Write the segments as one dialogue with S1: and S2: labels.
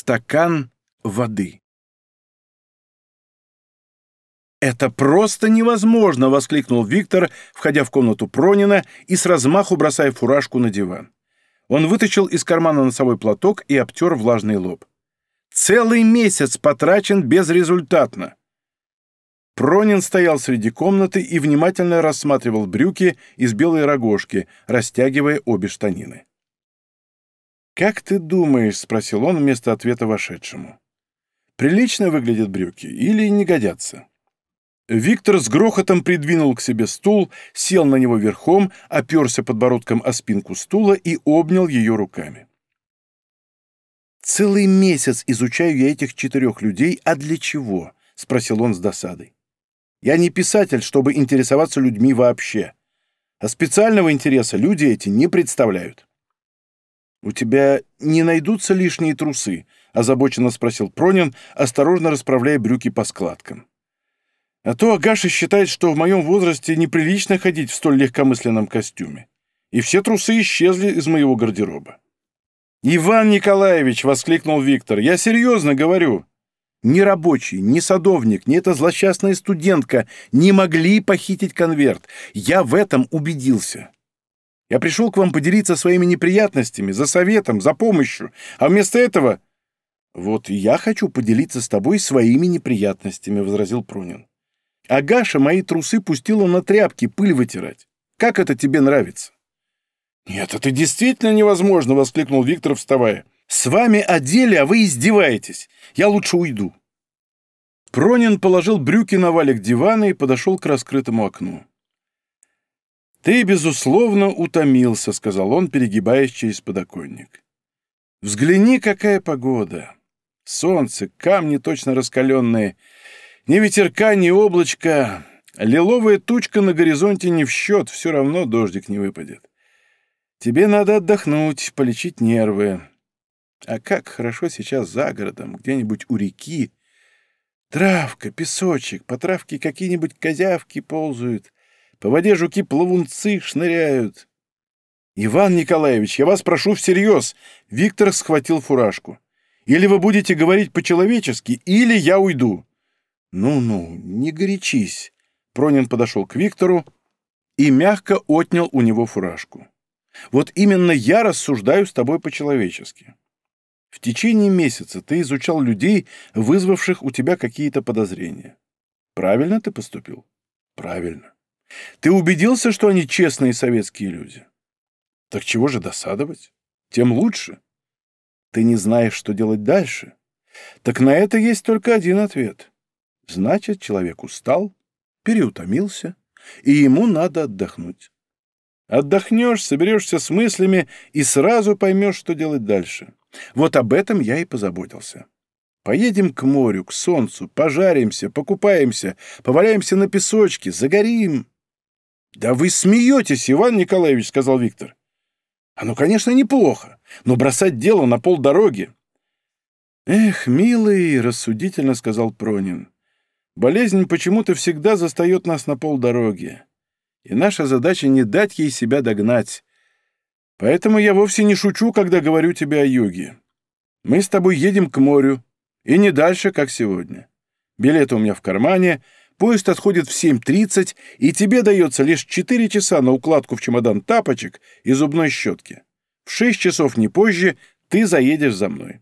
S1: Стакан воды. «Это просто невозможно!» — воскликнул Виктор, входя в комнату Пронина и с размаху бросая фуражку на диван. Он вытащил из кармана носовой платок и обтер влажный лоб. «Целый месяц потрачен безрезультатно!» Пронин стоял среди комнаты и внимательно рассматривал брюки из белой рогожки, растягивая обе штанины. «Как ты думаешь?» — спросил он вместо ответа вошедшему. «Прилично выглядят брюки или не годятся?» Виктор с грохотом придвинул к себе стул, сел на него верхом, оперся подбородком о спинку стула и обнял ее руками. «Целый месяц изучаю я этих четырех людей, а для чего?» — спросил он с досадой. «Я не писатель, чтобы интересоваться людьми вообще. А специального интереса люди эти не представляют». «У тебя не найдутся лишние трусы?» — озабоченно спросил Пронин, осторожно расправляя брюки по складкам. «А то Агаша считает, что в моем возрасте неприлично ходить в столь легкомысленном костюме. И все трусы исчезли из моего гардероба». «Иван Николаевич!» — воскликнул Виктор. «Я серьезно говорю. Ни рабочий, ни садовник, ни эта злосчастная студентка не могли похитить конверт. Я в этом убедился». Я пришел к вам поделиться своими неприятностями, за советом, за помощью, а вместо этого... Вот я хочу поделиться с тобой своими неприятностями, — возразил Пронин. Агаша мои трусы пустила на тряпки пыль вытирать. Как это тебе нравится? Нет, это действительно невозможно, — воскликнул Виктор, вставая. С вами о деле, а вы издеваетесь. Я лучше уйду. Пронин положил брюки на валик дивана и подошел к раскрытому окну. «Ты, безусловно, утомился», — сказал он, перегибаясь через подоконник. «Взгляни, какая погода! Солнце, камни точно раскаленные, ни ветерка, ни облачка, лиловая тучка на горизонте не в счет, все равно дождик не выпадет. Тебе надо отдохнуть, полечить нервы. А как хорошо сейчас за городом, где-нибудь у реки. Травка, песочек, по травке какие-нибудь козявки ползают» По воде жуки-плавунцы шныряют. «Иван Николаевич, я вас прошу всерьез!» Виктор схватил фуражку. «Или вы будете говорить по-человечески, или я уйду!» «Ну-ну, не горячись!» Пронин подошел к Виктору и мягко отнял у него фуражку. «Вот именно я рассуждаю с тобой по-человечески. В течение месяца ты изучал людей, вызвавших у тебя какие-то подозрения. Правильно ты поступил? Правильно. Ты убедился, что они честные советские люди? Так чего же досадовать? Тем лучше. Ты не знаешь, что делать дальше? Так на это есть только один ответ. Значит, человек устал, переутомился, и ему надо отдохнуть. Отдохнешь, соберешься с мыслями и сразу поймешь, что делать дальше. Вот об этом я и позаботился. Поедем к морю, к солнцу, пожаримся, покупаемся, поваляемся на песочке, загорим. «Да вы смеетесь, Иван Николаевич», — сказал Виктор. «Оно, конечно, неплохо, но бросать дело на полдороги». «Эх, милый», — рассудительно сказал Пронин, — «болезнь почему-то всегда застает нас на полдороги, и наша задача не дать ей себя догнать. Поэтому я вовсе не шучу, когда говорю тебе о юге. Мы с тобой едем к морю, и не дальше, как сегодня. Билеты у меня в кармане — Поезд отходит в 7.30, и тебе дается лишь 4 часа на укладку в чемодан тапочек и зубной щетки. В 6 часов не позже ты заедешь за мной.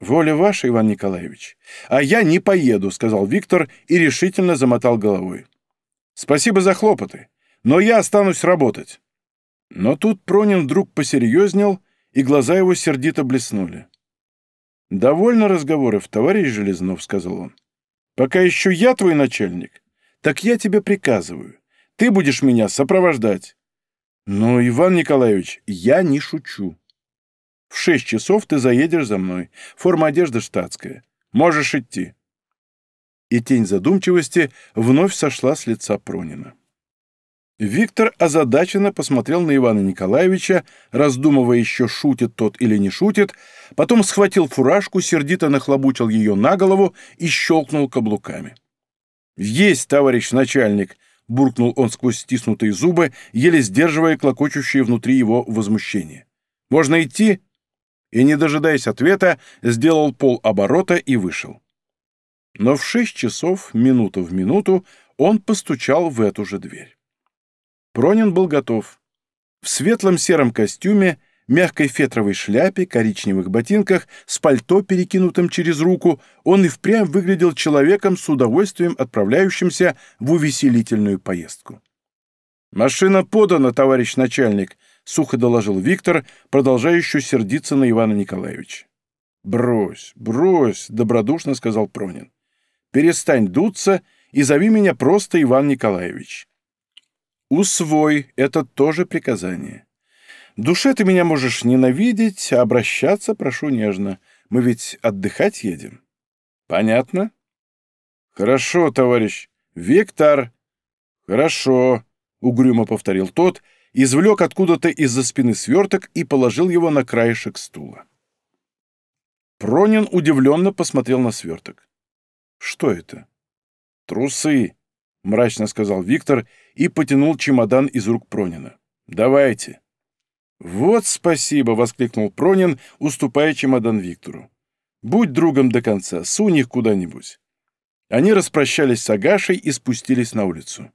S1: «Воля ваша, Иван Николаевич. А я не поеду», — сказал Виктор и решительно замотал головой. «Спасибо за хлопоты, но я останусь работать». Но тут Пронин вдруг посерьезнел, и глаза его сердито блеснули. «Довольно разговоров, товарищ Железнов», — сказал он. Пока еще я твой начальник, так я тебе приказываю. Ты будешь меня сопровождать. Но, Иван Николаевич, я не шучу. В шесть часов ты заедешь за мной. Форма одежды штатская. Можешь идти. И тень задумчивости вновь сошла с лица Пронина. Виктор озадаченно посмотрел на Ивана Николаевича, раздумывая еще, шутит тот или не шутит, потом схватил фуражку, сердито нахлобучил ее на голову и щелкнул каблуками. «Есть, товарищ начальник!» — буркнул он сквозь стиснутые зубы, еле сдерживая клокочущее внутри его возмущение. «Можно идти?» и, не дожидаясь ответа, сделал полоборота и вышел. Но в шесть часов, минуту в минуту, он постучал в эту же дверь. Пронин был готов. В светлом сером костюме, мягкой фетровой шляпе, коричневых ботинках, с пальто, перекинутым через руку, он и впрямь выглядел человеком с удовольствием отправляющимся в увеселительную поездку. «Машина подана, товарищ начальник», — сухо доложил Виктор, продолжающий сердиться на Ивана Николаевича. «Брось, брось», — добродушно сказал Пронин. «Перестань дуться и зови меня просто Иван Николаевич». «Усвой, это тоже приказание. Душе ты меня можешь ненавидеть, а обращаться прошу нежно. Мы ведь отдыхать едем». «Понятно?» «Хорошо, товарищ. Виктор». «Хорошо», — угрюмо повторил тот, — извлек откуда-то из-за спины сверток и положил его на краешек стула. Пронин удивленно посмотрел на сверток. «Что это?» «Трусы», — мрачно сказал Виктор и потянул чемодан из рук Пронина. «Давайте». «Вот спасибо!» — воскликнул Пронин, уступая чемодан Виктору. «Будь другом до конца, сунь их куда-нибудь». Они распрощались с Агашей и спустились на улицу.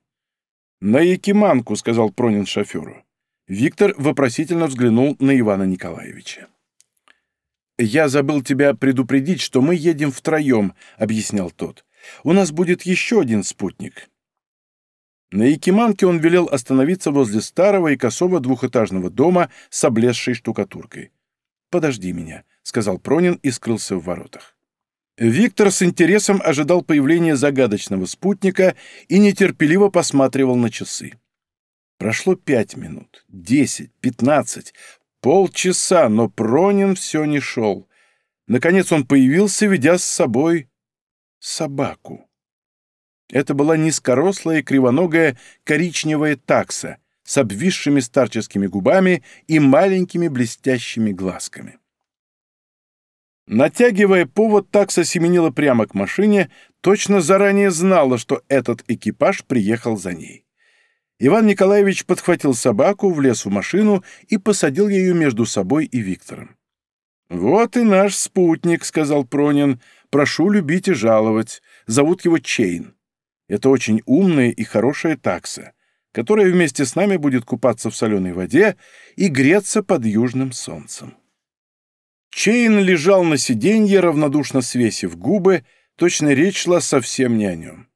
S1: «На Якиманку», — сказал Пронин шоферу. Виктор вопросительно взглянул на Ивана Николаевича. «Я забыл тебя предупредить, что мы едем втроем», — объяснял тот. «У нас будет еще один спутник». На Якиманке он велел остановиться возле старого и косого двухэтажного дома с облезшей штукатуркой. «Подожди меня», — сказал Пронин и скрылся в воротах. Виктор с интересом ожидал появления загадочного спутника и нетерпеливо посматривал на часы. Прошло пять минут, десять, пятнадцать, полчаса, но Пронин все не шел. Наконец он появился, ведя с собой собаку. Это была низкорослая, кривоногая, коричневая такса с обвисшими старческими губами и маленькими блестящими глазками. Натягивая повод, такса семенила прямо к машине, точно заранее знала, что этот экипаж приехал за ней. Иван Николаевич подхватил собаку, влез в машину и посадил ее между собой и Виктором. «Вот и наш спутник», — сказал Пронин. «Прошу любить и жаловать. Зовут его Чейн. Это очень умная и хорошая такса, которая вместе с нами будет купаться в соленой воде и греться под южным солнцем». Чейн лежал на сиденье, равнодушно свесив губы, точно речь шла совсем не о нем.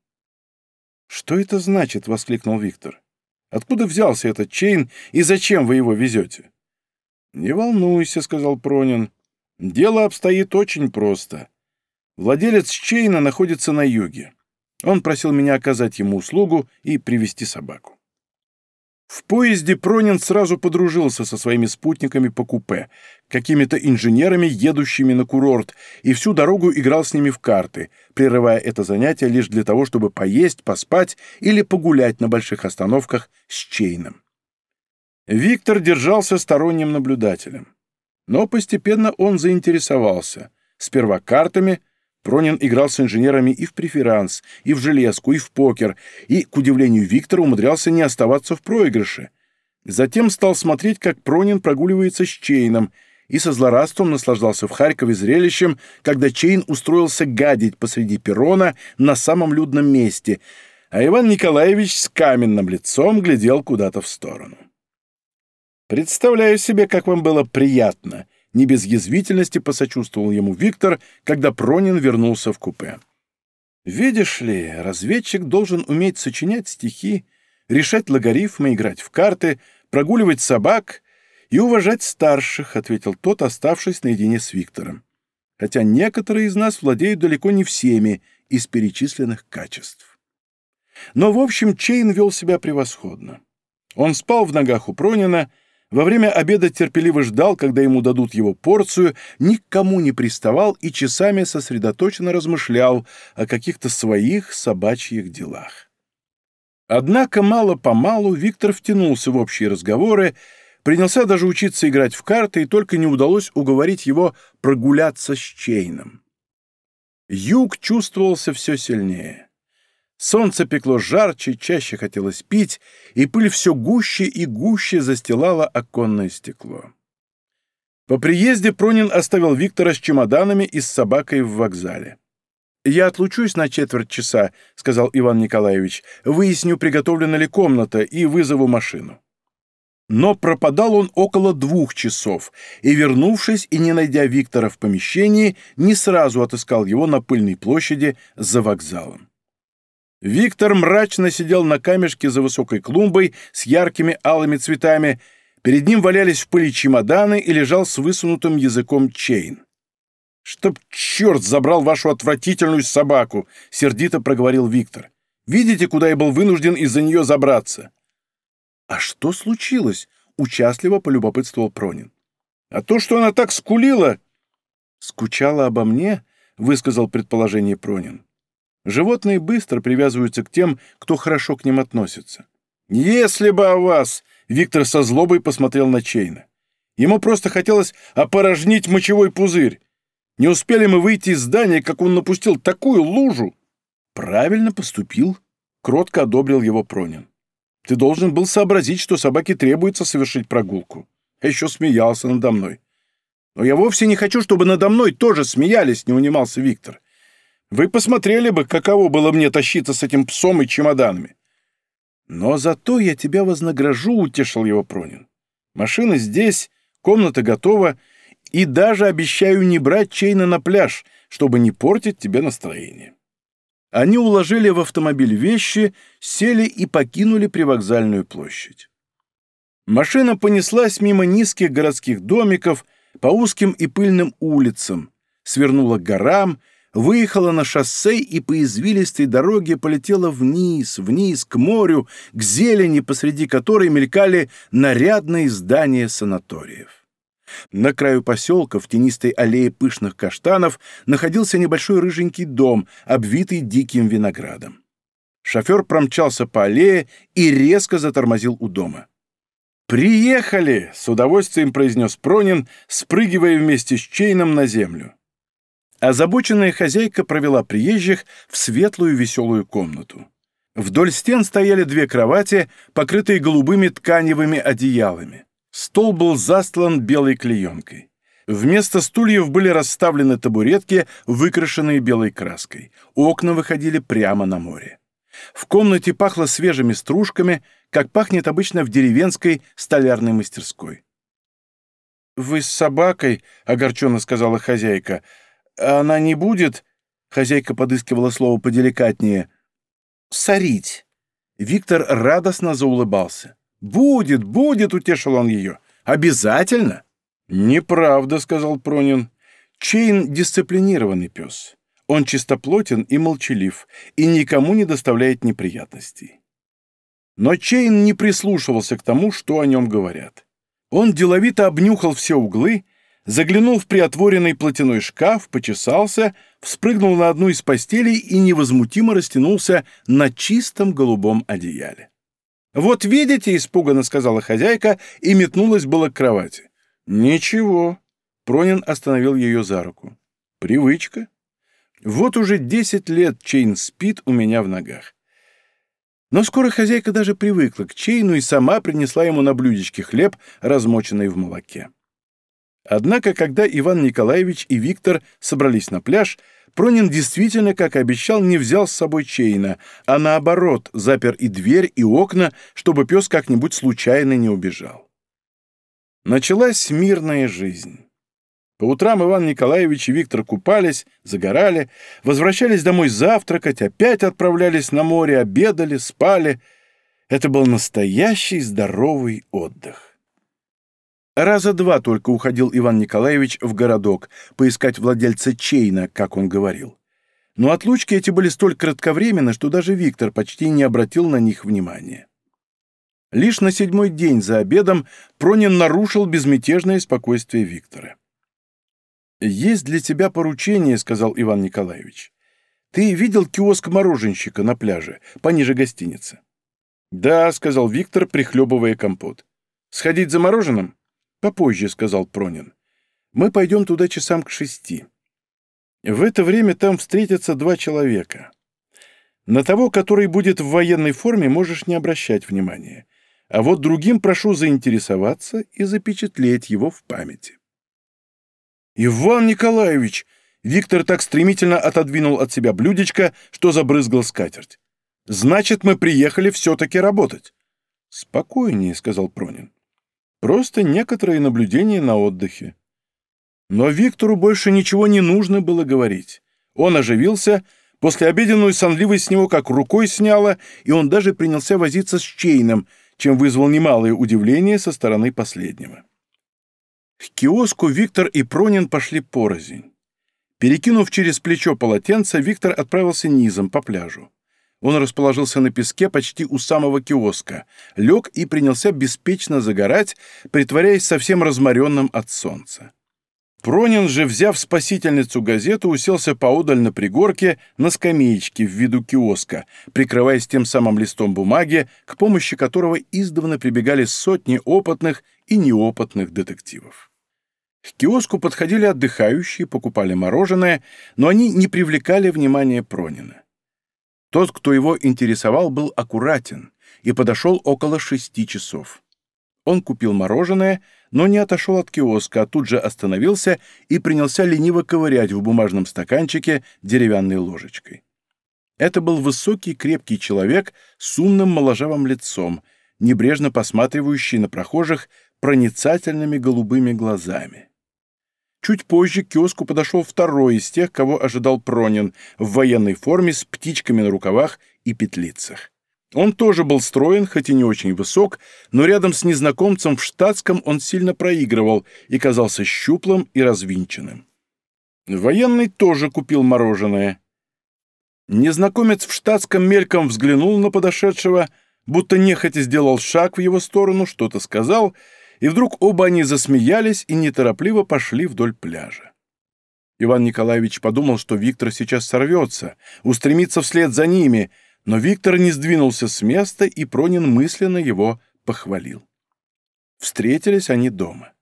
S1: «Что это значит?» — воскликнул Виктор. «Откуда взялся этот Чейн и зачем вы его везете?» «Не волнуйся», — сказал Пронин. «Дело обстоит очень просто. Владелец Чейна находится на юге. Он просил меня оказать ему услугу и привести собаку. В поезде Пронин сразу подружился со своими спутниками по купе, какими-то инженерами, едущими на курорт, и всю дорогу играл с ними в карты, прерывая это занятие лишь для того, чтобы поесть, поспать или погулять на больших остановках с Чейном. Виктор держался сторонним наблюдателем. Но постепенно он заинтересовался. Сперва картами — Пронин играл с инженерами и в преферанс, и в железку, и в покер, и, к удивлению Виктора, умудрялся не оставаться в проигрыше. Затем стал смотреть, как Пронин прогуливается с Чейном, и со злорадством наслаждался в Харькове зрелищем, когда Чейн устроился гадить посреди перрона на самом людном месте, а Иван Николаевич с каменным лицом глядел куда-то в сторону. «Представляю себе, как вам было приятно», не без язвительности посочувствовал ему Виктор, когда Пронин вернулся в купе. «Видишь ли, разведчик должен уметь сочинять стихи, решать логарифмы, играть в карты, прогуливать собак и уважать старших», — ответил тот, оставшись наедине с Виктором. «Хотя некоторые из нас владеют далеко не всеми из перечисленных качеств». Но, в общем, Чейн вел себя превосходно. Он спал в ногах у Пронина, — во время обеда терпеливо ждал, когда ему дадут его порцию, никому не приставал и часами сосредоточенно размышлял о каких-то своих собачьих делах. Однако мало-помалу Виктор втянулся в общие разговоры, принялся даже учиться играть в карты, и только не удалось уговорить его прогуляться с Чейном. Юг чувствовался все сильнее. Солнце пекло жарче, чаще хотелось пить, и пыль все гуще и гуще застилала оконное стекло. По приезде Пронин оставил Виктора с чемоданами и с собакой в вокзале. «Я отлучусь на четверть часа», — сказал Иван Николаевич. «Выясню, приготовлена ли комната, и вызову машину». Но пропадал он около двух часов, и, вернувшись и не найдя Виктора в помещении, не сразу отыскал его на пыльной площади за вокзалом. Виктор мрачно сидел на камешке за высокой клумбой с яркими алыми цветами, перед ним валялись в пыли чемоданы и лежал с высунутым языком Чейн. «Чтоб черт забрал вашу отвратительную собаку!» — сердито проговорил Виктор. «Видите, куда я был вынужден из-за нее забраться?» «А что случилось?» — участливо полюбопытствовал Пронин. «А то, что она так скулила...» «Скучала обо мне?» — высказал предположение Пронин. «Животные быстро привязываются к тем, кто хорошо к ним относится». «Если бы о вас!» — Виктор со злобой посмотрел на Чейна. Ему просто хотелось опорожнить мочевой пузырь. Не успели мы выйти из здания, как он напустил такую лужу. Правильно поступил, кротко одобрил его Пронин. Ты должен был сообразить, что собаке требуется совершить прогулку. А еще смеялся надо мной. Но я вовсе не хочу, чтобы надо мной тоже смеялись, не унимался Виктор. Вы посмотрели бы, каково было мне тащиться с этим псом и чемоданами. Но зато я тебя вознагражу, утешил его Пронин. Машина здесь, комната готова, и даже обещаю не брать Чейна на пляж, чтобы не портить тебе настроение. Они уложили в автомобиль вещи, сели и покинули привокзальную площадь. Машина понеслась мимо низких городских домиков по узким и пыльным улицам, свернула к горам, выехала на шоссе и по извилистой дороге полетела вниз, вниз, к морю, к зелени, посреди которой мелькали нарядные здания санаториев. На краю поселка, в тенистой аллее пышных каштанов, находился небольшой рыженький дом, обвитый диким виноградом. Шофер промчался по аллее и резко затормозил у дома. «Приехали!» — с удовольствием произнес Пронин, спрыгивая вместе с Чейном на землю. Озабоченная хозяйка провела приезжих в светлую веселую комнату. Вдоль стен стояли две кровати, покрытые голубыми тканевыми одеялами. Стол был застлан белой клеенкой. Вместо стульев были расставлены табуретки, выкрашенные белой краской. Окна выходили прямо на море. В комнате пахло свежими стружками, как пахнет обычно в деревенской столярной мастерской. «Вы с собакой?» — огорченно сказала хозяйка. «Она не будет?» — хозяйка подыскивала слово поделикатнее. «Сорить». Виктор радостно заулыбался. «Будет, будет!» — утешил он ее. «Обязательно!» «Неправда», — сказал Пронин. «Чейн — дисциплинированный пес. Он чистоплотен и молчалив, и никому не доставляет неприятностей». Но Чейн не прислушивался к тому, что о нем говорят. Он деловито обнюхал все углы, заглянул в приотворенный платяной шкаф, почесался, вспрыгнул на одну из постелей и невозмутимо растянулся на чистом голубом одеяле. «Вот видите», — испуганно сказала хозяйка и метнулась было к кровати. «Ничего», — Пронин остановил ее за руку. «Привычка. Вот уже десять лет Чейн спит у меня в ногах». Но скоро хозяйка даже привыкла к Чейну и сама принесла ему на блюдечке хлеб, размоченный в молоке. Однако, когда Иван Николаевич и Виктор собрались на пляж, Пронин действительно, как и обещал, не взял с собой Чейна, а наоборот, запер и дверь, и окна, чтобы пес как-нибудь случайно не убежал. Началась мирная жизнь. По утрам Иван Николаевич и Виктор купались, загорали, возвращались домой завтракать, опять отправлялись на море, обедали, спали. Это был настоящий здоровый отдых. Раза два только уходил Иван Николаевич в городок, поискать владельца Чейна, как он говорил. Но отлучки эти были столь кратковременны, что даже Виктор почти не обратил на них внимания. Лишь на седьмой день за обедом Пронин нарушил безмятежное спокойствие Виктора. «Есть для тебя поручение», — сказал Иван Николаевич. «Ты видел киоск мороженщика на пляже, пониже гостиницы?» «Да», — сказал Виктор, прихлебывая компот. «Сходить за мороженым?» «Попозже», — сказал Пронин. «Мы пойдем туда часам к шести. В это время там встретятся два человека. На того, который будет в военной форме, можешь не обращать внимания. А вот другим прошу заинтересоваться и запечатлеть его в памяти». «Иван Николаевич!» Виктор так стремительно отодвинул от себя блюдечко, что забрызгал скатерть. «Значит, мы приехали все-таки работать». «Спокойнее», — сказал Пронин. «Просто некоторые наблюдения на отдыхе». Но Виктору больше ничего не нужно было говорить. Он оживился, после обеденную сонливость с него как рукой сняло, и он даже принялся возиться с Чейном, чем вызвал немалое удивление со стороны последнего. К киоску Виктор и Пронин пошли порознь. Перекинув через плечо полотенце, Виктор отправился низом по пляжу. Он расположился на песке почти у самого киоска, лег и принялся беспечно загорать, притворяясь совсем разморенным от солнца. Пронин же, взяв спасительницу газету, уселся поодаль на пригорке на скамеечке в виду киоска, прикрываясь тем самым листом бумаги, к помощи которого издавна прибегали сотни опытных и неопытных детективов. К киоску подходили отдыхающие, покупали мороженое, но они не привлекали внимания Пронина. Тот, кто его интересовал, был аккуратен и подошел около шести часов. Он купил мороженое, но не отошел от киоска, а тут же остановился и принялся лениво ковырять в бумажном стаканчике деревянной ложечкой. Это был высокий, крепкий человек с умным моложавым лицом, небрежно посматривающий на прохожих проницательными голубыми глазами. Чуть позже к киоску подошел второй из тех, кого ожидал Пронин, в военной форме с птичками на рукавах и петлицах. Он тоже был строен, хоть и не очень высок, но рядом с незнакомцем в штатском он сильно проигрывал и казался щуплым и развинченным. Военный тоже купил мороженое. Незнакомец в штатском мельком взглянул на подошедшего, будто нехотя сделал шаг в его сторону, что-то сказал, и вдруг оба они засмеялись и неторопливо пошли вдоль пляжа. Иван Николаевич подумал, что Виктор сейчас сорвется, устремится вслед за ними — но Виктор не сдвинулся с места, и Пронин мысленно его похвалил. Встретились они дома.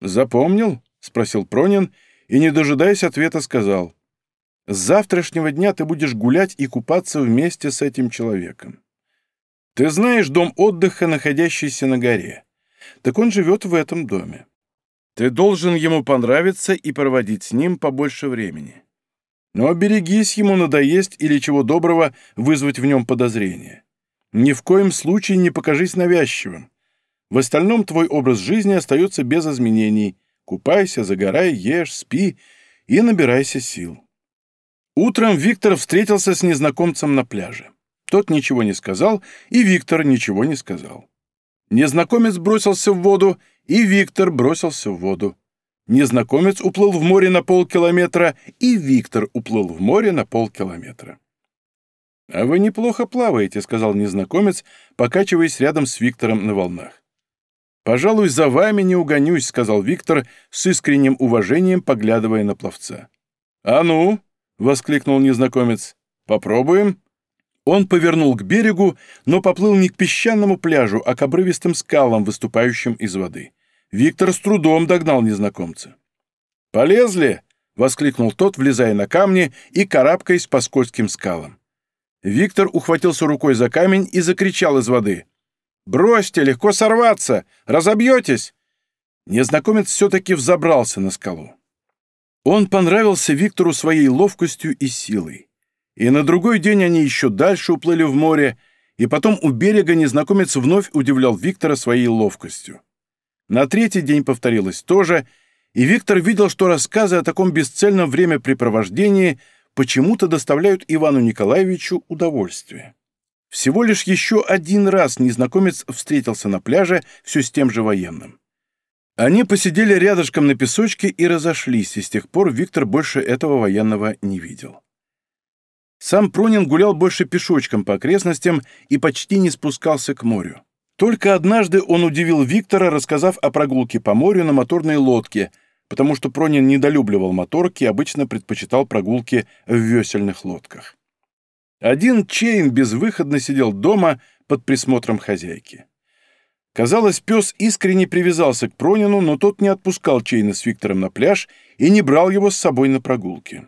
S1: «Запомнил?» — спросил Пронин, и, не дожидаясь ответа, сказал. «С завтрашнего дня ты будешь гулять и купаться вместе с этим человеком. Ты знаешь дом отдыха, находящийся на горе. Так он живет в этом доме. Ты должен ему понравиться и проводить с ним побольше времени. Но берегись ему надоесть или чего доброго вызвать в нем подозрение. Ни в коем случае не покажись навязчивым. В остальном твой образ жизни остается без изменений. Купайся, загорай, ешь, спи и набирайся сил. Утром Виктор встретился с незнакомцем на пляже. Тот ничего не сказал, и Виктор ничего не сказал. Незнакомец бросился в воду, и Виктор бросился в воду. Незнакомец уплыл в море на полкилометра, и Виктор уплыл в море на полкилометра. «А вы неплохо плаваете», — сказал незнакомец, покачиваясь рядом с Виктором на волнах. «Пожалуй, за вами не угонюсь», — сказал Виктор с искренним уважением, поглядывая на пловца. «А ну!» — воскликнул незнакомец. «Попробуем?» Он повернул к берегу, но поплыл не к песчаному пляжу, а к обрывистым скалам, выступающим из воды. Виктор с трудом догнал незнакомца. «Полезли!» — воскликнул тот, влезая на камни и карабкаясь по скользким скалам. Виктор ухватился рукой за камень и закричал из воды. «Бросьте, легко сорваться! Разобьетесь!» Незнакомец все-таки взобрался на скалу. Он понравился Виктору своей ловкостью и силой. И на другой день они еще дальше уплыли в море, и потом у берега незнакомец вновь удивлял Виктора своей ловкостью. На третий день повторилось то же, и Виктор видел, что рассказы о таком бесцельном времяпрепровождении почему-то доставляют Ивану Николаевичу удовольствие. Всего лишь еще один раз незнакомец встретился на пляже все с тем же военным. Они посидели рядышком на песочке и разошлись, и с тех пор Виктор больше этого военного не видел. Сам Пронин гулял больше пешочком по окрестностям и почти не спускался к морю. Только однажды он удивил Виктора, рассказав о прогулке по морю на моторной лодке, потому что Пронин недолюбливал моторки и обычно предпочитал прогулки в весельных лодках. Один Чейн безвыходно сидел дома под присмотром хозяйки. Казалось, пес искренне привязался к Пронину, но тот не отпускал Чейна с Виктором на пляж и не брал его с собой на прогулки.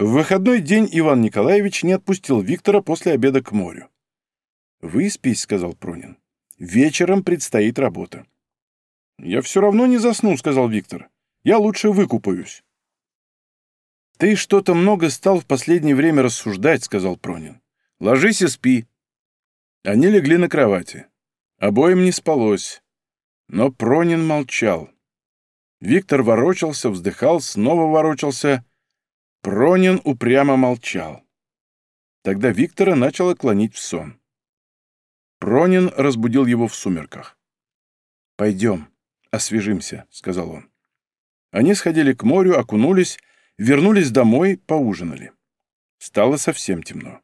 S1: В выходной день Иван Николаевич не отпустил Виктора после обеда к морю. «Выспись», — сказал Пронин. «Вечером предстоит работа». «Я все равно не засну», — сказал Виктор. Я лучше выкупаюсь». «Ты что-то много стал в последнее время рассуждать», — сказал Пронин. «Ложись и спи». Они легли на кровати. Обоим не спалось. Но Пронин молчал. Виктор ворочался, вздыхал, снова ворочался. Пронин упрямо молчал. Тогда Виктора начало клонить в сон. Пронин разбудил его в сумерках. «Пойдем, освежимся», — сказал он. Они сходили к морю, окунулись, вернулись домой, поужинали. Стало совсем темно.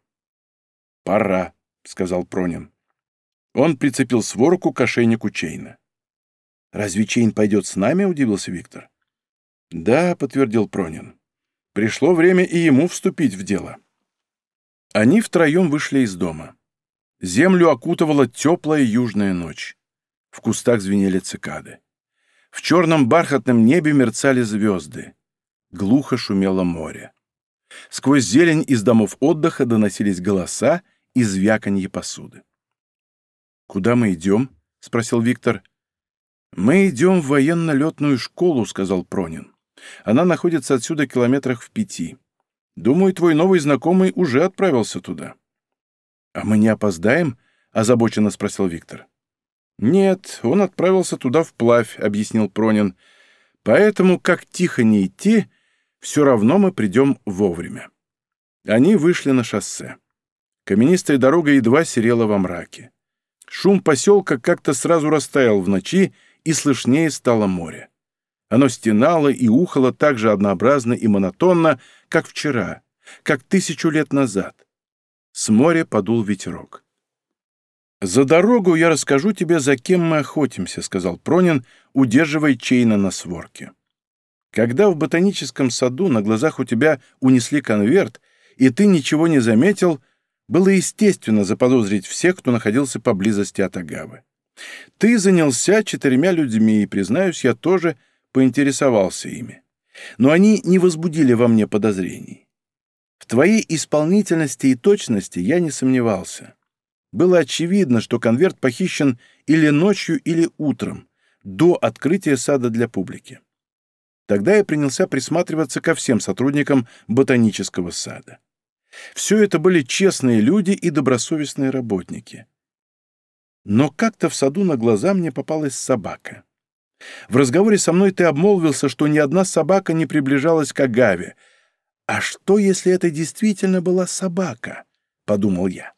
S1: «Пора», — сказал Пронин. Он прицепил сворку к ошейнику Чейна. «Разве Чейн пойдет с нами?» — удивился Виктор. «Да», — подтвердил Пронин. «Пришло время и ему вступить в дело». Они втроем вышли из дома. Землю окутывала теплая южная ночь. В кустах звенели цикады. В черном бархатном небе мерцали звезды. Глухо шумело море. Сквозь зелень из домов отдыха доносились голоса и звяканье посуды. «Куда мы идем?» — спросил Виктор. «Мы идем в военно-летную школу», — сказал Пронин. «Она находится отсюда километрах в пяти. Думаю, твой новый знакомый уже отправился туда». «А мы не опоздаем?» — озабоченно спросил Виктор. «Нет, он отправился туда вплавь», — объяснил Пронин. «Поэтому, как тихо не идти, все равно мы придем вовремя». Они вышли на шоссе. Каменистая дорога едва серела во мраке. Шум поселка как-то сразу растаял в ночи, и слышнее стало море. Оно стенало и ухало так же однообразно и монотонно, как вчера, как тысячу лет назад. С моря подул ветерок. «За дорогу я расскажу тебе, за кем мы охотимся», — сказал Пронин, удерживая Чейна на сворке. «Когда в ботаническом саду на глазах у тебя унесли конверт, и ты ничего не заметил, было естественно заподозрить всех, кто находился поблизости от Агавы. Ты занялся четырьмя людьми, и, признаюсь, я тоже поинтересовался ими. Но они не возбудили во мне подозрений. В твоей исполнительности и точности я не сомневался. Было очевидно, что конверт похищен или ночью, или утром, до открытия сада для публики. Тогда я принялся присматриваться ко всем сотрудникам ботанического сада. Все это были честные люди и добросовестные работники. Но как-то в саду на глаза мне попалась собака. В разговоре со мной ты обмолвился, что ни одна собака не приближалась к Агаве. А что, если это действительно была собака? — подумал я.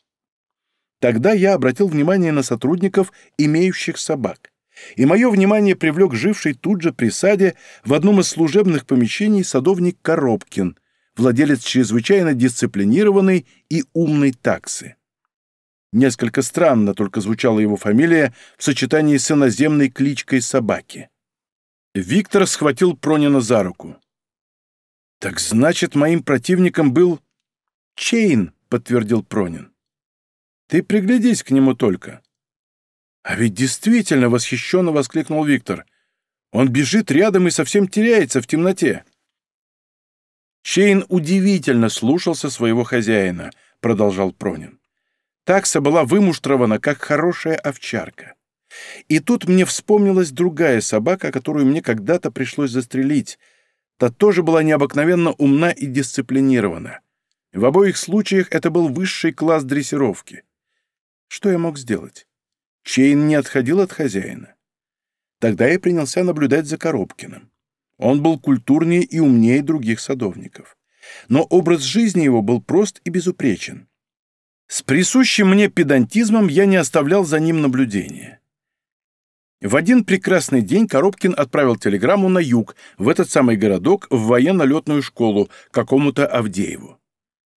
S1: Тогда я обратил внимание на сотрудников, имеющих собак. И мое внимание привлек живший тут же при саде в одном из служебных помещений садовник Коробкин, владелец чрезвычайно дисциплинированной и умной таксы. Несколько странно только звучала его фамилия в сочетании с иноземной кличкой собаки. Виктор схватил Пронина за руку. «Так значит, моим противником был Чейн», — подтвердил Пронин. «Ты приглядись к нему только». «А ведь действительно!» — восхищенно воскликнул Виктор. «Он бежит рядом и совсем теряется в темноте». Чейн удивительно слушался своего хозяина, продолжал Пронин. Такса была вымуштрована, как хорошая овчарка. И тут мне вспомнилась другая собака, которую мне когда-то пришлось застрелить. Та тоже была необыкновенно умна и дисциплинирована. В обоих случаях это был высший класс дрессировки. Что я мог сделать? Чейн не отходил от хозяина. Тогда я принялся наблюдать за Коробкиным. Он был культурнее и умнее других садовников. Но образ жизни его был прост и безупречен. С присущим мне педантизмом я не оставлял за ним наблюдения. В один прекрасный день Коробкин отправил телеграмму на юг, в этот самый городок, в военно-летную школу, какому-то Авдееву.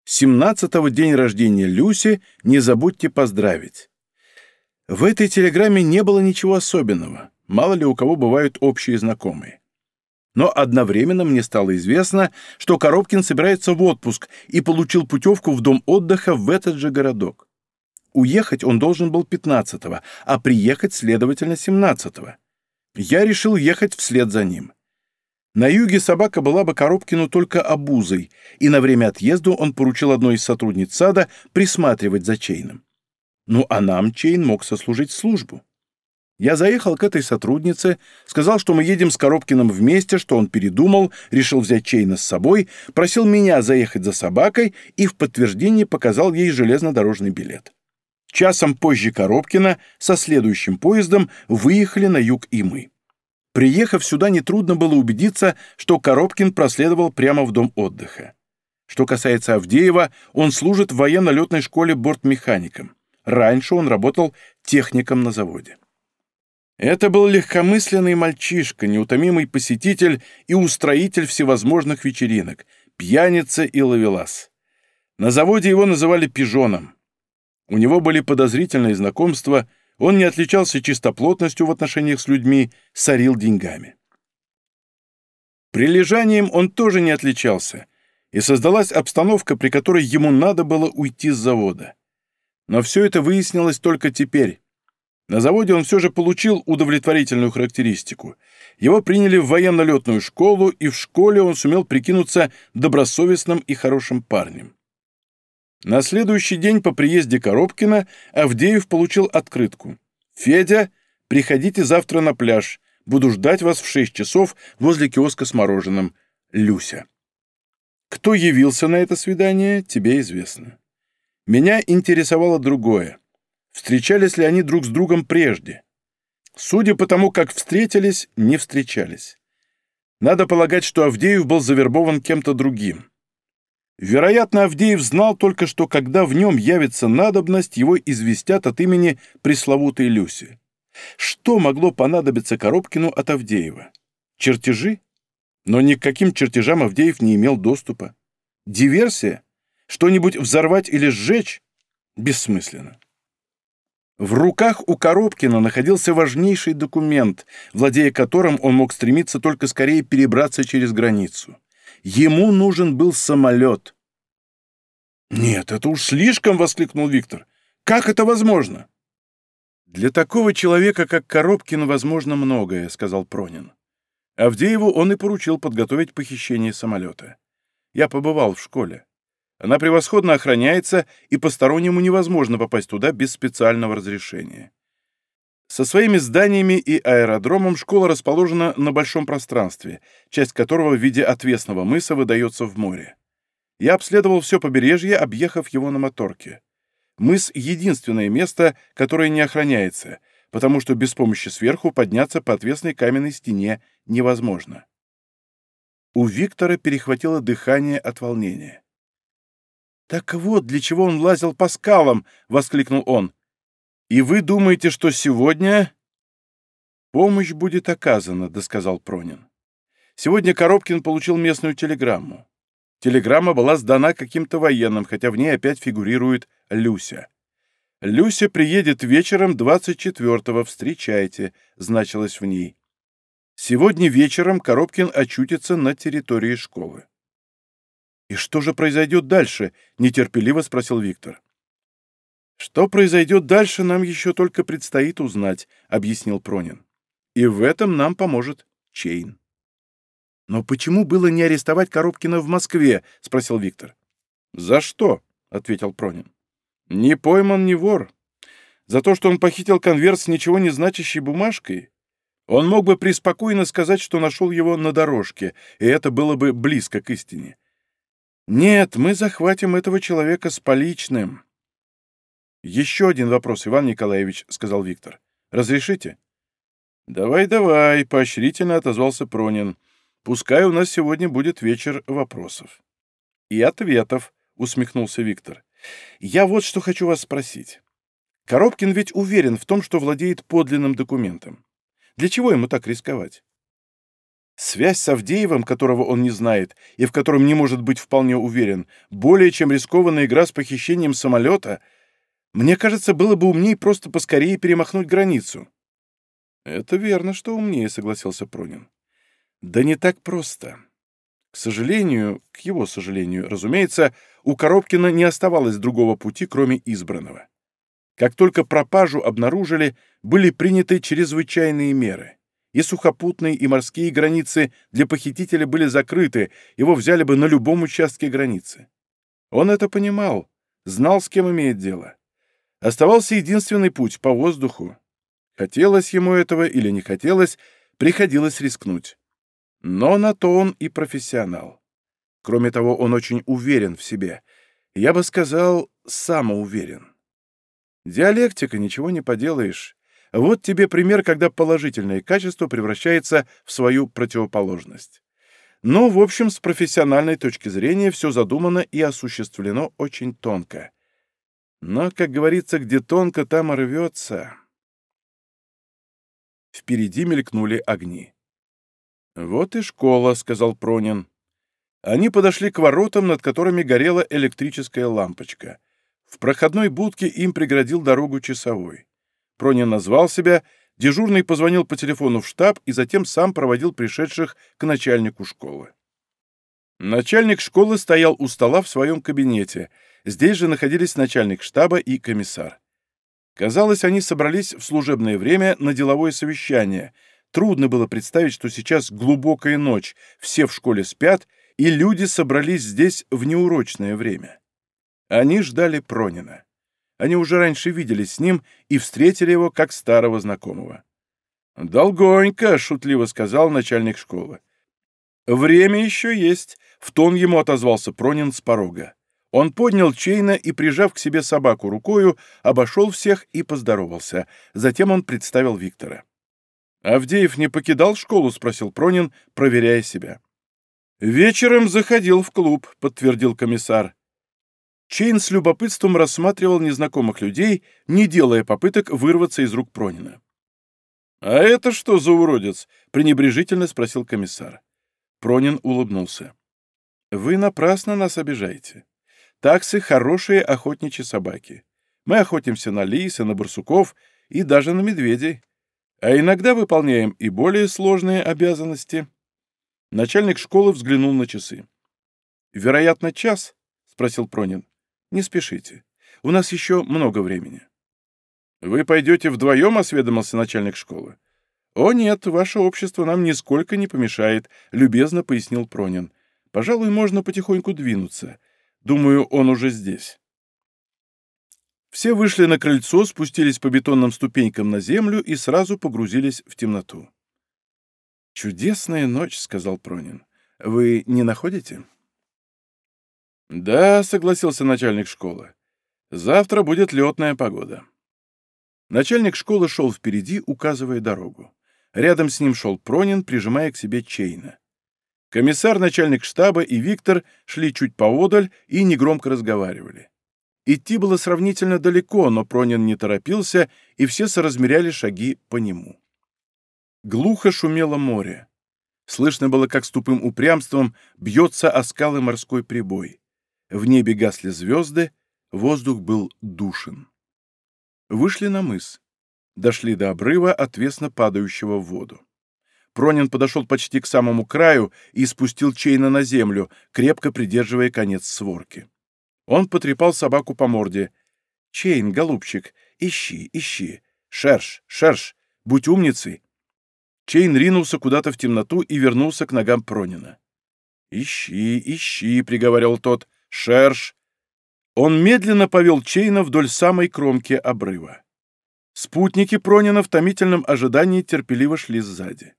S1: 17-го день рождения Люси не забудьте поздравить. В этой телеграмме не было ничего особенного, мало ли у кого бывают общие знакомые. Но одновременно мне стало известно, что Коробкин собирается в отпуск и получил путевку в дом отдыха в этот же городок. Уехать он должен был 15-го, а приехать, следовательно, 17-го. Я решил ехать вслед за ним. На юге собака была бы Коробкину только обузой, и на время отъезда он поручил одной из сотрудниц сада присматривать за Чейном. Ну а нам Чейн мог сослужить службу. Я заехал к этой сотруднице, сказал, что мы едем с Коробкиным вместе, что он передумал, решил взять Чейна с собой, просил меня заехать за собакой и в подтверждение показал ей железнодорожный билет. Часом позже Коробкина со следующим поездом выехали на юг и мы. Приехав сюда, нетрудно было убедиться, что Коробкин проследовал прямо в дом отдыха. Что касается Авдеева, он служит в военно-летной школе бортмехаником. Раньше он работал техником на заводе. Это был легкомысленный мальчишка, неутомимый посетитель и устроитель всевозможных вечеринок, пьяница и ловелас. На заводе его называли пижоном. У него были подозрительные знакомства, он не отличался чистоплотностью в отношениях с людьми, сорил деньгами. Прилежанием он тоже не отличался, и создалась обстановка, при которой ему надо было уйти с завода. Но все это выяснилось только теперь. На заводе он все же получил удовлетворительную характеристику. Его приняли в военно-летную школу, и в школе он сумел прикинуться добросовестным и хорошим парнем. На следующий день по приезде Коробкина Авдеев получил открытку. «Федя, приходите завтра на пляж. Буду ждать вас в 6 часов возле киоска с мороженым. Люся». Кто явился на это свидание, тебе известно. Меня интересовало другое. Встречались ли они друг с другом прежде? Судя по тому, как встретились, не встречались. Надо полагать, что Авдеев был завербован кем-то другим. Вероятно, Авдеев знал только, что когда в нем явится надобность, его известят от имени пресловутой Люси. Что могло понадобиться Коробкину от Авдеева? Чертежи? Но ни к каким чертежам Авдеев не имел доступа. Диверсия? Что-нибудь взорвать или сжечь? Бессмысленно. В руках у Коробкина находился важнейший документ, владея которым он мог стремиться только скорее перебраться через границу. Ему нужен был самолет. «Нет, это уж слишком!» — воскликнул Виктор. «Как это возможно?» «Для такого человека, как Коробкин, возможно многое», — сказал Пронин. Авдееву он и поручил подготовить похищение самолета. Я побывал в школе. Она превосходно охраняется, и постороннему невозможно попасть туда без специального разрешения. Со своими зданиями и аэродромом школа расположена на большом пространстве, часть которого в виде отвесного мыса выдается в море. Я обследовал все побережье, объехав его на моторке. Мыс — единственное место, которое не охраняется, потому что без помощи сверху подняться по отвесной каменной стене невозможно. У Виктора перехватило дыхание от волнения. «Так вот, для чего он лазил по скалам!» — воскликнул он. «И вы думаете, что сегодня...» «Помощь будет оказана», — досказал Пронин. «Сегодня Коробкин получил местную телеграмму. Телеграмма была сдана каким-то военным, хотя в ней опять фигурирует Люся. «Люся приедет вечером 24-го, встречайте», — значилось в ней. Сегодня вечером Коробкин очутится на территории школы. «И что же произойдет дальше?» — нетерпеливо спросил Виктор. «Что произойдет дальше, нам еще только предстоит узнать», — объяснил Пронин. «И в этом нам поможет Чейн». «Но почему было не арестовать Коробкина в Москве?» — спросил Виктор. «За что?» — ответил Пронин. «Не пойман, не вор. За то, что он похитил конверт с ничего не значащей бумажкой. Он мог бы преспокойно сказать, что нашел его на дорожке, и это было бы близко к истине. Нет, мы захватим этого человека с поличным. Еще один вопрос, Иван Николаевич, сказал Виктор. Разрешите? Давай, давай, поощрительно отозвался Пронин. Пускай у нас сегодня будет вечер вопросов. И ответов, усмехнулся Виктор. Я вот что хочу вас спросить. Коробкин ведь уверен в том, что владеет подлинным документом. Для чего ему так рисковать? Связь с Авдеевым, которого он не знает и в котором не может быть вполне уверен, более чем рискованная игра с похищением самолета, мне кажется, было бы умнее просто поскорее перемахнуть границу. «Это верно, что умнее», — согласился Пронин. «Да не так просто. К сожалению, к его сожалению, разумеется, у Коробкина не оставалось другого пути, кроме избранного. Как только пропажу обнаружили, были приняты чрезвычайные меры и сухопутные, и морские границы для похитителя были закрыты, его взяли бы на любом участке границы. Он это понимал, знал, с кем имеет дело. Оставался единственный путь — по воздуху. Хотелось ему этого или не хотелось, приходилось рискнуть. Но на то он и профессионал. Кроме того, он очень уверен в себе. Я бы сказал, самоуверен. Диалектика, ничего не поделаешь. Вот тебе пример, когда положительное качество превращается в свою противоположность. Но, в общем, с профессиональной точки зрения все задумано и осуществлено очень тонко. Но, как говорится, где тонко, там и рвется. Впереди мелькнули огни. «Вот и школа», — сказал Пронин. Они подошли к воротам, над которыми горела электрическая лампочка. В проходной будке им преградил дорогу часовой. Пронин назвал себя, дежурный позвонил по телефону в штаб и затем сам проводил пришедших к начальнику школы. Начальник школы стоял у стола в своем кабинете. Здесь же находились начальник штаба и комиссар. Казалось, они собрались в служебное время на деловое совещание. Трудно было представить, что сейчас глубокая ночь, все в школе спят, и люди собрались здесь в неурочное время. Они ждали Пронина. Они уже раньше виделись с ним и встретили его как старого знакомого. «Долгонько», — шутливо сказал начальник школы. «Время еще есть», — в тон ему отозвался Пронин с порога. Он поднял Чейна и, прижав к себе собаку рукою, обошел всех и поздоровался. Затем он представил Виктора. «Авдеев не покидал школу?» — спросил Пронин, проверяя себя. «Вечером заходил в клуб», — подтвердил комиссар. Чейн с любопытством рассматривал незнакомых людей, не делая попыток вырваться из рук Пронина. «А это что за уродец?» — пренебрежительно спросил комиссар. Пронин улыбнулся. «Вы напрасно нас обижаете. Таксы — хорошие охотничьи собаки. Мы охотимся на лис и на барсуков, и даже на медведей. А иногда выполняем и более сложные обязанности». Начальник школы взглянул на часы. «Вероятно, час?» — спросил Пронин. Не спешите. У нас еще много времени». «Вы пойдете вдвоем?» — осведомился начальник школы. «О нет, ваше общество нам нисколько не помешает», — любезно пояснил Пронин. «Пожалуй, можно потихоньку двинуться. Думаю, он уже здесь». Все вышли на крыльцо, спустились по бетонным ступенькам на землю и сразу погрузились в темноту. «Чудесная ночь», — сказал Пронин. «Вы не находите?» «Да», — согласился начальник школы. «Завтра будет летная погода». Начальник школы шел впереди, указывая дорогу. Рядом с ним шел Пронин, прижимая к себе Чейна. Комиссар, начальник штаба и Виктор шли чуть поодаль и негромко разговаривали. Идти было сравнительно далеко, но Пронин не торопился, и все соразмеряли шаги по нему. Глухо шумело море. Слышно было, как с тупым упрямством бьется о скалы морской прибой. В небе гасли звезды, воздух был душен. Вышли на мыс. Дошли до обрыва, отвесно падающего в воду. Пронин подошел почти к самому краю и спустил Чейна на землю, крепко придерживая конец сворки. Он потрепал собаку по морде. «Чейн, голубчик, ищи, ищи. Cherche, cherche, будь умницей». Чейн ринулся куда-то в темноту и вернулся к ногам Пронина. «Ищи, ищи», — приговаривал тот. Cherche. Он медленно повел Чейна вдоль самой кромки обрыва. Спутники Пронина в томительном ожидании терпеливо шли сзади.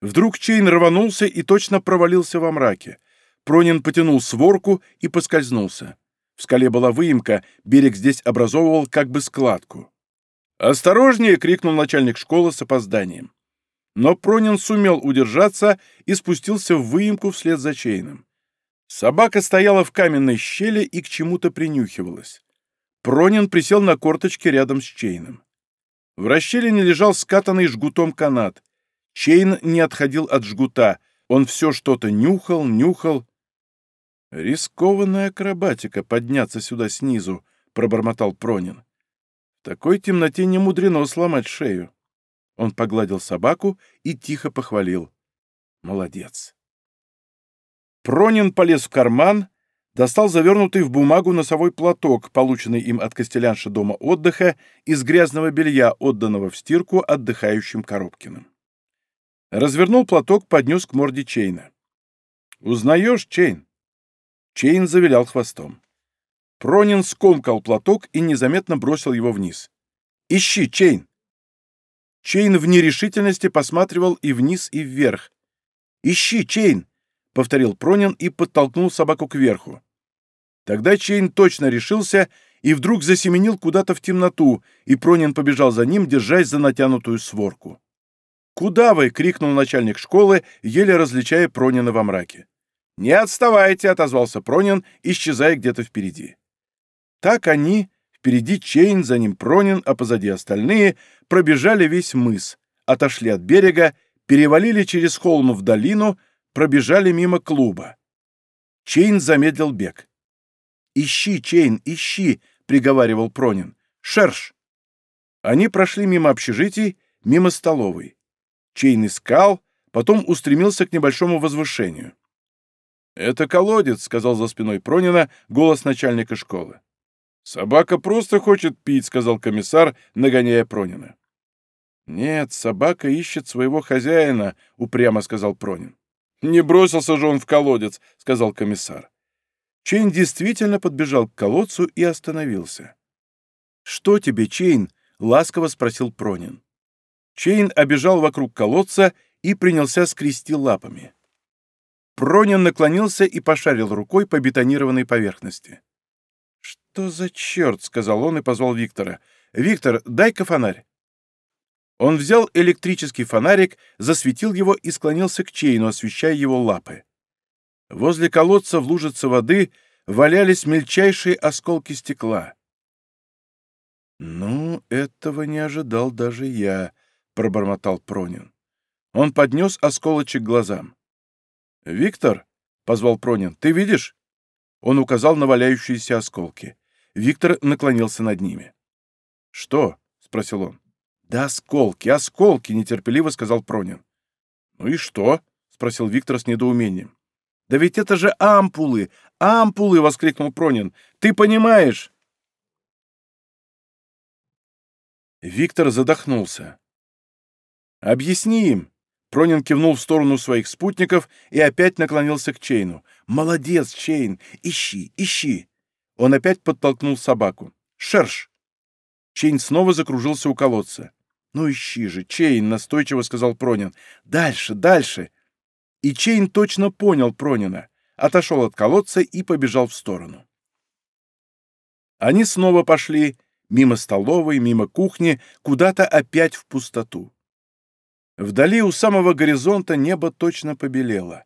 S1: Вдруг Чейн рванулся и точно провалился во мраке. Пронин потянул сворку и поскользнулся. В скале была выемка, берег здесь образовывал как бы складку. «Осторожнее!» — крикнул начальник школы с опозданием. Но Пронин сумел удержаться и спустился в выемку вслед за Чейном. Собака стояла в каменной щели и к чему-то принюхивалась. Пронин присел на корточки рядом с Чейном. В расщелине лежал скатанный жгутом канат. Чейн не отходил от жгута. Он все что-то нюхал, нюхал. «Рискованная акробатика подняться сюда снизу», — пробормотал Пронин. «В такой темноте не мудрено сломать шею». Он погладил собаку и тихо похвалил. «Молодец». Пронин полез в карман, достал завернутый в бумагу носовой платок, полученный им от костелянши дома отдыха, из грязного белья, отданного в стирку отдыхающим Коробкиным. Развернул платок, поднес к морде Чейна. «Узнаешь, Чейн?» Чейн завилял хвостом. Пронин скомкал платок и незаметно бросил его вниз. «Ищи, Чейн!» Чейн в нерешительности посматривал и вниз, и вверх. «Ищи, Чейн!» — повторил Пронин и подтолкнул собаку кверху. Тогда Чейн точно решился и вдруг засеменил куда-то в темноту, и Пронин побежал за ним, держась за натянутую сворку. «Куда вы?» — крикнул начальник школы, еле различая Пронина во мраке. «Не отставайте!» — отозвался Пронин, исчезая где-то впереди. Так они, впереди Чейн, за ним Пронин, а позади остальные, пробежали весь мыс, отошли от берега, перевалили через холм в долину, пробежали мимо клуба. Чейн замедлил бег. «Ищи, Чейн, ищи!» — приговаривал Пронин. «Cherche!» Они прошли мимо общежитий, мимо столовой. Чейн искал, потом устремился к небольшому возвышению. «Это колодец», — сказал за спиной Пронина голос начальника школы. «Собака просто хочет пить», — сказал комиссар, нагоняя Пронина. «Нет, собака ищет своего хозяина», — упрямо сказал Пронин. «Не бросился же он в колодец», — сказал комиссар. Чейн действительно подбежал к колодцу и остановился. «Что тебе, Чейн?» — ласково спросил Пронин. Чейн обежал вокруг колодца и принялся скрести лапами. Пронин наклонился и пошарил рукой по бетонированной поверхности. «Что за черт?» — сказал он и позвал Виктора. «Виктор, дай-ка фонарь». Он взял электрический фонарик, засветил его и склонился к Чейну, освещая его лапы. Возле колодца в лужице воды валялись мельчайшие осколки стекла. «Ну, этого не ожидал даже я», — пробормотал Пронин. Он поднес осколочек глазам. «Виктор», — позвал Пронин, — «ты видишь?» Он указал на валяющиеся осколки. Виктор наклонился над ними. «Что?» — спросил он. «Да осколки, осколки!» — нетерпеливо сказал Пронин. «Ну и что?» — спросил Виктор с недоумением. «Да ведь это же ампулы! Ампулы!» — воскликнул Пронин. «Ты понимаешь?» Виктор задохнулся. «Объясни им!» Пронин кивнул в сторону своих спутников и опять наклонился к Чейну. «Молодец, Чейн! Ищи, ищи!» Он опять подтолкнул собаку. «Cherche!» Чейн снова закружился у колодца. «Ну ищи же, Чейн!» — настойчиво сказал Пронин. «Дальше, дальше!» И Чейн точно понял Пронина, отошел от колодца и побежал в сторону. Они снова пошли, мимо столовой, мимо кухни, куда-то опять в пустоту. Вдали у самого горизонта небо точно побелело.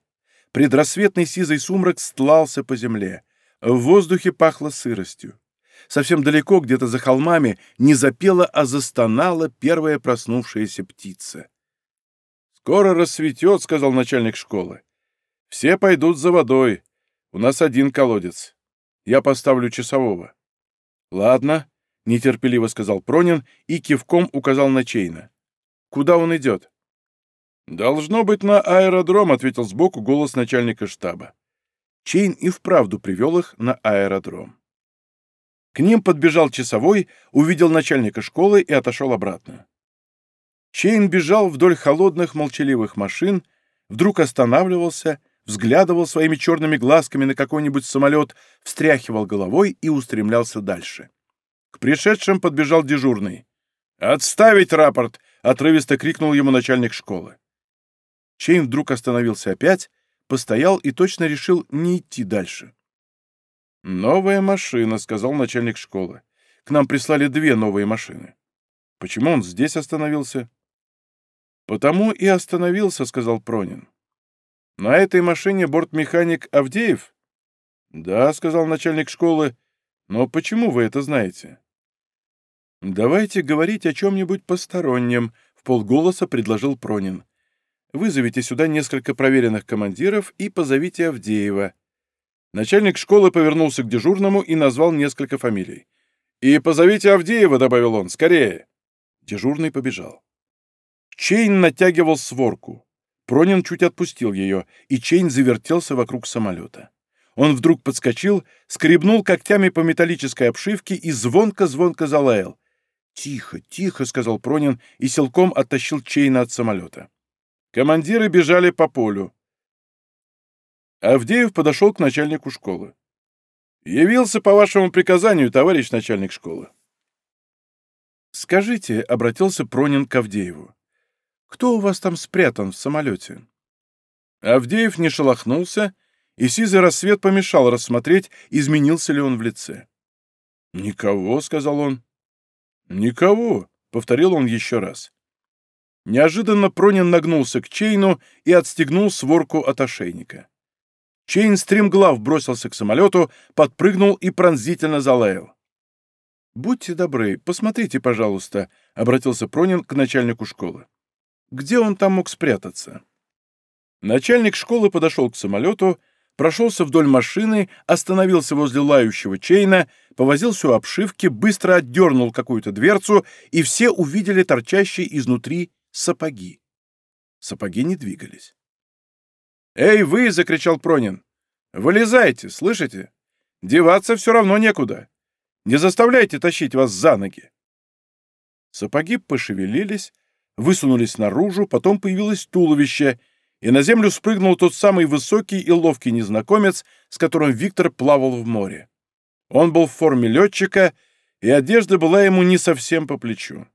S1: Предрассветный сизый сумрак стлался по земле. В воздухе пахло сыростью. Совсем далеко, где-то за холмами, не запела, а застонала первая проснувшаяся птица. «Скоро рассветет», — сказал начальник школы. «Все пойдут за водой. У нас один колодец. Я поставлю часового». «Ладно», — нетерпеливо сказал Пронин и кивком указал на Чейна. «Куда он идет?» «Должно быть на аэродром», — ответил сбоку голос начальника штаба. Чейн и вправду привел их на аэродром. К ним подбежал часовой, увидел начальника школы и отошел обратно. Чейн бежал вдоль холодных молчаливых машин, вдруг останавливался, взглядывал своими черными глазками на какой-нибудь самолет, встряхивал головой и устремлялся дальше. К пришедшим подбежал дежурный. «Отставить рапорт!» — отрывисто крикнул ему начальник школы. Чейн вдруг остановился опять, постоял и точно решил не идти дальше. «Новая машина», — сказал начальник школы. «К нам прислали две новые машины. Почему он здесь остановился?» «Потому и остановился», — сказал Пронин. «На этой машине бортмеханик Авдеев?» «Да», — сказал начальник школы. «Но почему вы это знаете?» «Давайте говорить о чем-нибудь постороннем», — в полголоса предложил Пронин. Вызовите сюда несколько проверенных командиров и позовите Авдеева». Начальник школы повернулся к дежурному и назвал несколько фамилий. «И позовите Авдеева», — добавил он, — «скорее». Дежурный побежал. Чейн натягивал сворку. Пронин чуть отпустил ее, и Чейн завертелся вокруг самолета. Он вдруг подскочил, скребнул когтями по металлической обшивке и звонко-звонко залаял. «Тихо, тихо», — сказал Пронин и силком оттащил Чейна от самолета. Командиры бежали по полю. Авдеев подошел к начальнику школы. «Явился по вашему приказанию, товарищ начальник школы». «Скажите», — обратился Пронин к Авдееву, — «кто у вас там спрятан в самолете?» Авдеев не шелохнулся, и сизый рассвет помешал рассмотреть, изменился ли он в лице. «Никого», — сказал он. «Никого», — повторил он еще раз. Неожиданно Пронин нагнулся к Чейну и отстегнул сворку от ошейника. Чейн стремглав бросился к самолету, подпрыгнул и пронзительно залаял. «Будьте добры, посмотрите, пожалуйста», — обратился Пронин к начальнику школы. «Где он там мог спрятаться?» Начальник школы подошел к самолету, прошелся вдоль машины, остановился возле лающего Чейна, повозился у обшивки, быстро отдернул какую-то дверцу, и все увидели торчащие изнутри сапоги. Сапоги не двигались. «Эй, вы!» — закричал Пронин. «Вылезайте, слышите? Деваться все равно некуда. Не заставляйте тащить вас за ноги!» Сапоги пошевелились, высунулись наружу, потом появилось туловище, и на землю спрыгнул тот самый высокий и ловкий незнакомец, с которым Виктор плавал в море. Он был в форме летчика, и одежда была ему не совсем по плечу.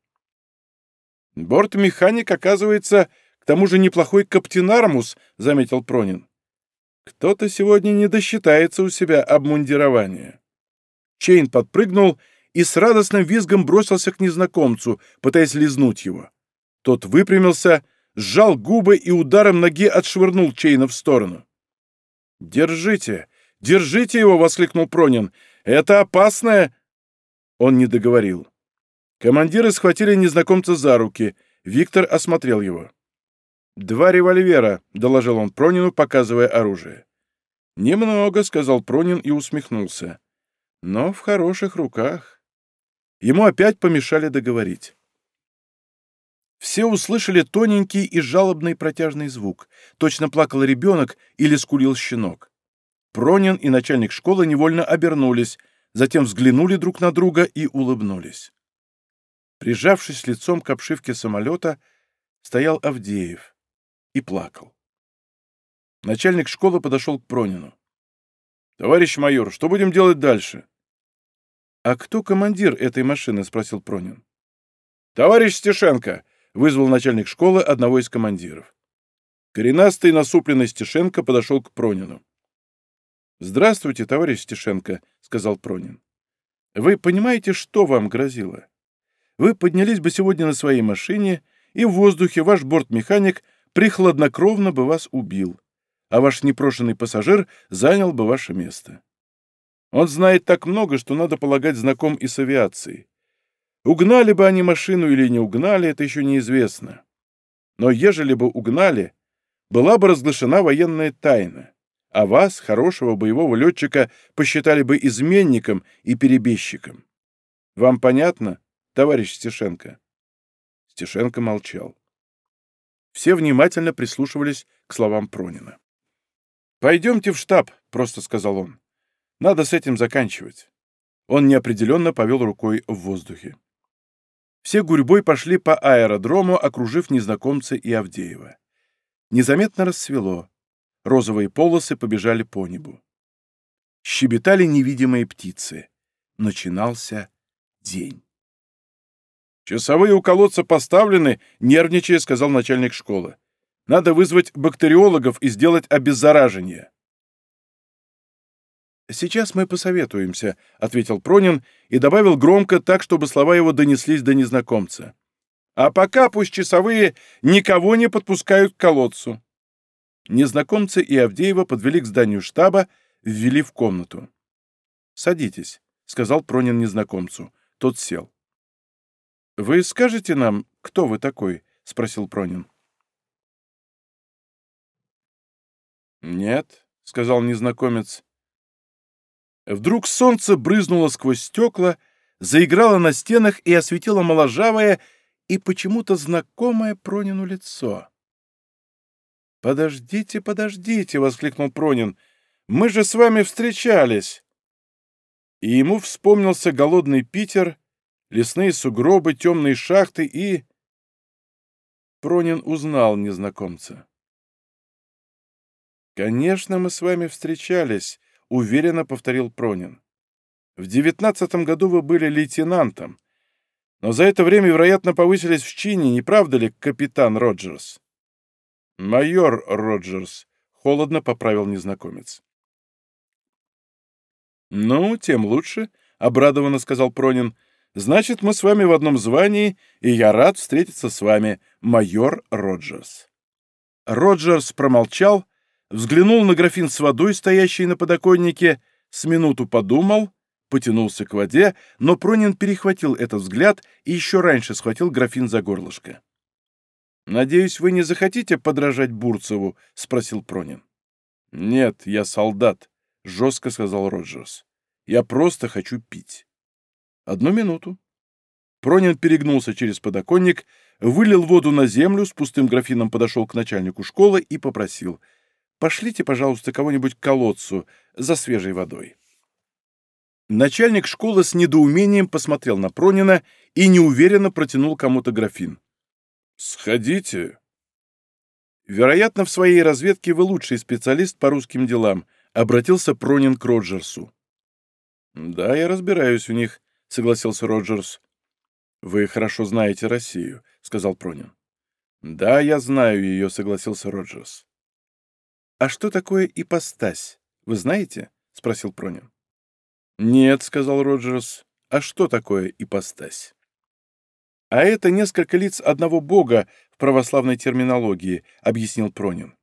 S1: Бортмеханик, оказывается, к тому же неплохой каптенармус, заметил Пронин. Кто-то сегодня не досчитается у себя обмундирования. Чейн подпрыгнул и с радостным визгом бросился к незнакомцу, пытаясь лизнуть его. Тот выпрямился, сжал губы и ударом ноги отшвырнул Чейна в сторону. «Держите! Держите его!» — воскликнул Пронин. «Это опасное...» Он не договорил. Командиры схватили незнакомца за руки. Виктор осмотрел его. «Два револьвера», — доложил он Пронину, показывая оружие. «Немного», — сказал Пронин и усмехнулся. «Но в хороших руках». Ему опять помешали договорить. Все услышали тоненький и жалобный протяжный звук. Точно плакал ребенок или скулил щенок. Пронин и начальник школы невольно обернулись, затем взглянули друг на друга и улыбнулись. Прижавшись лицом к обшивке самолета, стоял Авдеев и плакал. Начальник школы подошел к Пронину. «Товарищ майор, что будем делать дальше?» «А кто командир этой машины?» — спросил Пронин. «Товарищ Стешенко!» — вызвал начальник школы одного из командиров. Коренастый насупленный Стешенко подошел к Пронину. «Здравствуйте, товарищ Стешенко», — сказал Пронин. «Вы понимаете, что вам грозило? вы поднялись бы сегодня на своей машине, и в воздухе ваш бортмеханик прихладнокровно бы вас убил, а ваш непрошенный пассажир занял бы ваше место. Он знает так много, что, надо полагать, знаком и с авиацией. Угнали бы они машину или не угнали, это еще неизвестно. Но ежели бы угнали, была бы разглашена военная тайна, а вас, хорошего боевого летчика, посчитали бы изменником и перебежчиком. Вам понятно, товарищ Стешенко?» Стешенко молчал. Все внимательно прислушивались к словам Пронина. «Пойдемте в штаб», — просто сказал он. «Надо с этим заканчивать». Он неопределенно повел рукой в воздухе. Все гурьбой пошли по аэродрому, окружив незнакомца и Авдеева. Незаметно рассвело. Розовые полосы побежали по небу. Щебетали невидимые птицы. Начинался день. «Часовые у колодца поставлены», — нервничая сказал начальник школы. «Надо вызвать бактериологов и сделать обеззаражение». «Сейчас мы посоветуемся», — ответил Пронин и добавил громко так, чтобы слова его донеслись до незнакомца. «А пока пусть часовые никого не подпускают к колодцу». Незнакомцы и Авдеева подвели к зданию штаба, ввели в комнату. «Садитесь», — сказал Пронин незнакомцу. Тот сел. «Вы скажете нам, кто вы такой?» — спросил Пронин. «Нет», — сказал незнакомец. Вдруг солнце брызнуло сквозь стекла, заиграло на стенах и осветило моложавое и почему-то знакомое Пронину лицо. «Подождите, подождите!» — воскликнул Пронин. «Мы же с вами встречались!» И ему вспомнился голодный Питер — лесные сугробы, темные шахты и... Пронин узнал незнакомца. «Конечно, мы с вами встречались», — уверенно повторил Пронин. «В девятнадцатом году вы были лейтенантом. Но за это время, вероятно, повысились в чине, не правда ли, капитан Роджерс?» «Майор Роджерс», — холодно поправил незнакомец. «Ну, тем лучше», — обрадованно сказал Пронин. «Значит, мы с вами в одном звании, и я рад встретиться с вами, майор Роджерс». Роджерс промолчал, взглянул на графин с водой, стоящий на подоконнике, с минуту подумал, потянулся к воде, но Пронин перехватил этот взгляд и еще раньше схватил графин за горлышко. «Надеюсь, вы не захотите подражать Бурцеву?» — спросил Пронин. «Нет, я солдат», — жестко сказал Роджерс. «Я просто хочу пить». «Одну минуту». Пронин перегнулся через подоконник, вылил воду на землю, с пустым графином подошел к начальнику школы и попросил. «Пошлите, пожалуйста, кого-нибудь к колодцу за свежей водой». Начальник школы с недоумением посмотрел на Пронина и неуверенно протянул кому-то графин. «Сходите». «Вероятно, в своей разведке вы лучший специалист по русским делам», — обратился Пронин к Роджерсу. «Да, я разбираюсь в них», — согласился Роджерс. «Вы хорошо знаете Россию», — сказал Пронин. «Да, я знаю ее», — согласился Роджерс. «А что такое ипостась, вы знаете?» — спросил Пронин. «Нет», — сказал Роджерс. «А что такое ипостась?» «А это несколько лиц одного бога в православной терминологии», — объяснил Пронин.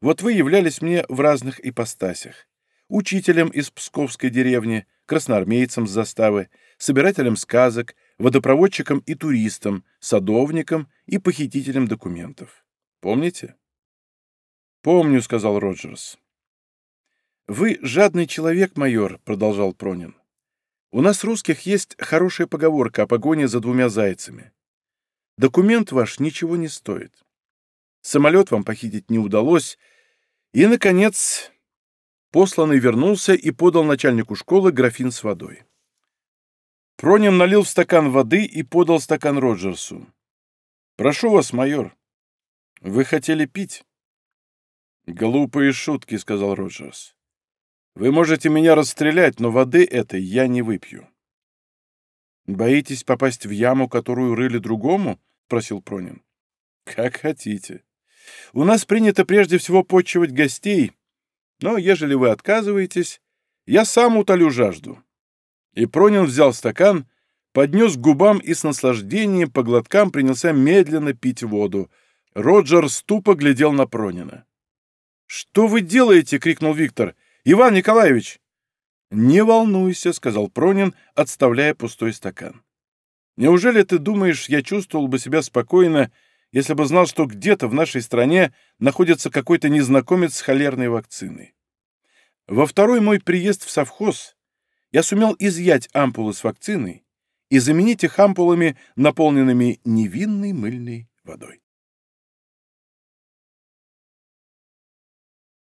S1: «Вот вы являлись мне в разных ипостасях. Учителем из псковской деревни, красноармейцем с заставы, собирателем сказок, водопроводчиком и туристом, садовником и похитителем документов. Помните?» «Помню», — сказал Роджерс. «Вы жадный человек, майор», — продолжал Пронин. У нас, русских, есть хорошая поговорка о погоне за двумя зайцами. Документ ваш ничего не стоит. Самолет вам похитить не удалось. И, наконец, посланный вернулся и подал начальнику школы графин с водой. Пронин налил в стакан воды и подал стакан Роджерсу. «Прошу вас, майор. Вы хотели пить?» «Глупые шутки», — сказал Роджерс. Вы можете меня расстрелять, но воды этой я не выпью. Боитесь попасть в яму, которую рыли другому? спросил Пронин. Как хотите. У нас принято прежде всего почивать гостей, но ежели вы отказываетесь, я сам утолю жажду. И Пронин взял стакан, поднес к губам и с наслаждением по глоткам принялся медленно пить воду. Роджер ступо глядел на Пронина. «Что вы делаете?» — крикнул Виктор. Иван Николаевич!» «Не волнуйся», — сказал Пронин, отставляя пустой стакан. «Неужели ты думаешь, я чувствовал бы себя спокойно, если бы знал, что где-то в нашей стране находится какой-то незнакомец с холерной вакциной? Во второй мой приезд в совхоз я сумел изъять ампулы с вакциной и заменить их ампулами, наполненными невинной мыльной водой.